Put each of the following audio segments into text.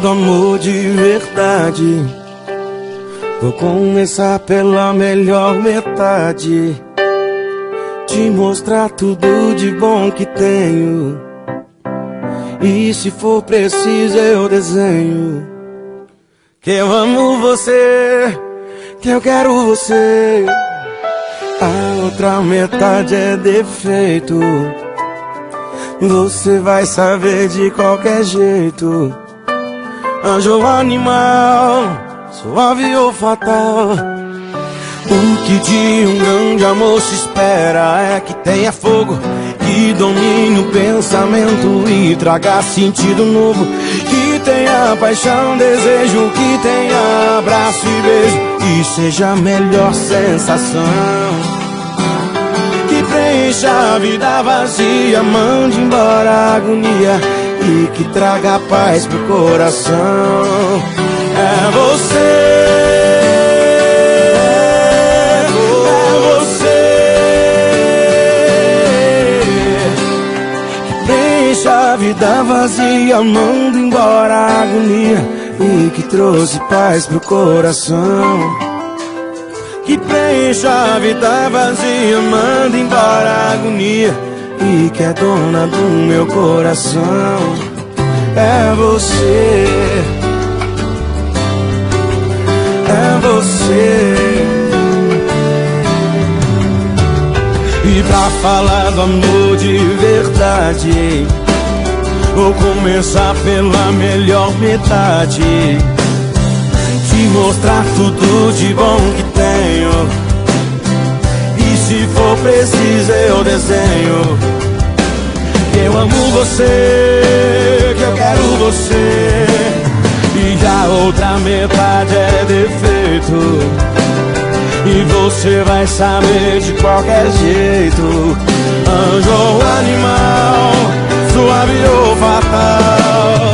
do amor de verdade. Vou começar pela melhor metade. Te mostrar tudo de bom que tenho. E se for preciso, eu desenho. Que eu amo você, que eu quero você. A outra metade é defeito. Você vai saber de qualquer jeito. Anjo animal suave ou fatal. O que de um grande amor se espera é que tenha fogo, que domine o pensamento e traga sentido novo. Que tenha paixão, desejo, que tenha abraço e beijo, e seja a melhor sensação. Que preencha a vida vazia, mande embora a agonia e que traga paz pro coração. É você. É preenche a vida vazia, manda embora a agonia. E que trouxe paz pro coração. Que preenche a vida vazia, manda embora a agonia. E que é dona do meu coração. É você é você. E pra falar do amor de verdade, vou começar pela melhor metade. Te mostrar tudo de bom que tenho. Se for preciso, eu desenho. Eu amo você, que eu quero você e a outra metade é defeito. E você vai saber de qualquer jeito. Anjo ou animal, suave ou fatal.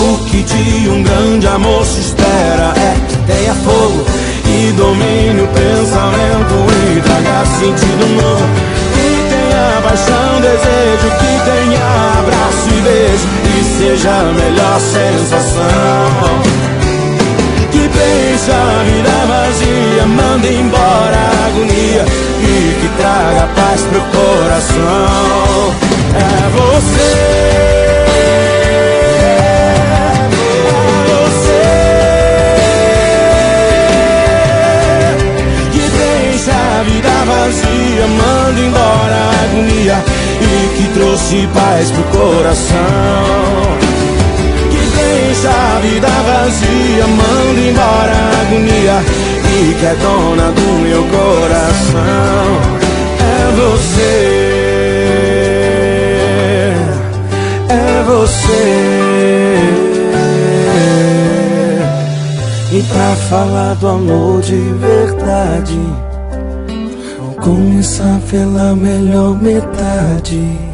O que de um grande amor se seja a melhor sensação. Que preencha a vida vazia, manda embora a agonia e que traga paz pro coração. É você. vazia, manda embora a agonia e que trouxe paz pro coração. Deixa a vida vazia, manda embora a agonia e que é dona do meu coração. É você, é você. E pra falar do amor de verdade Começar pela melhor metade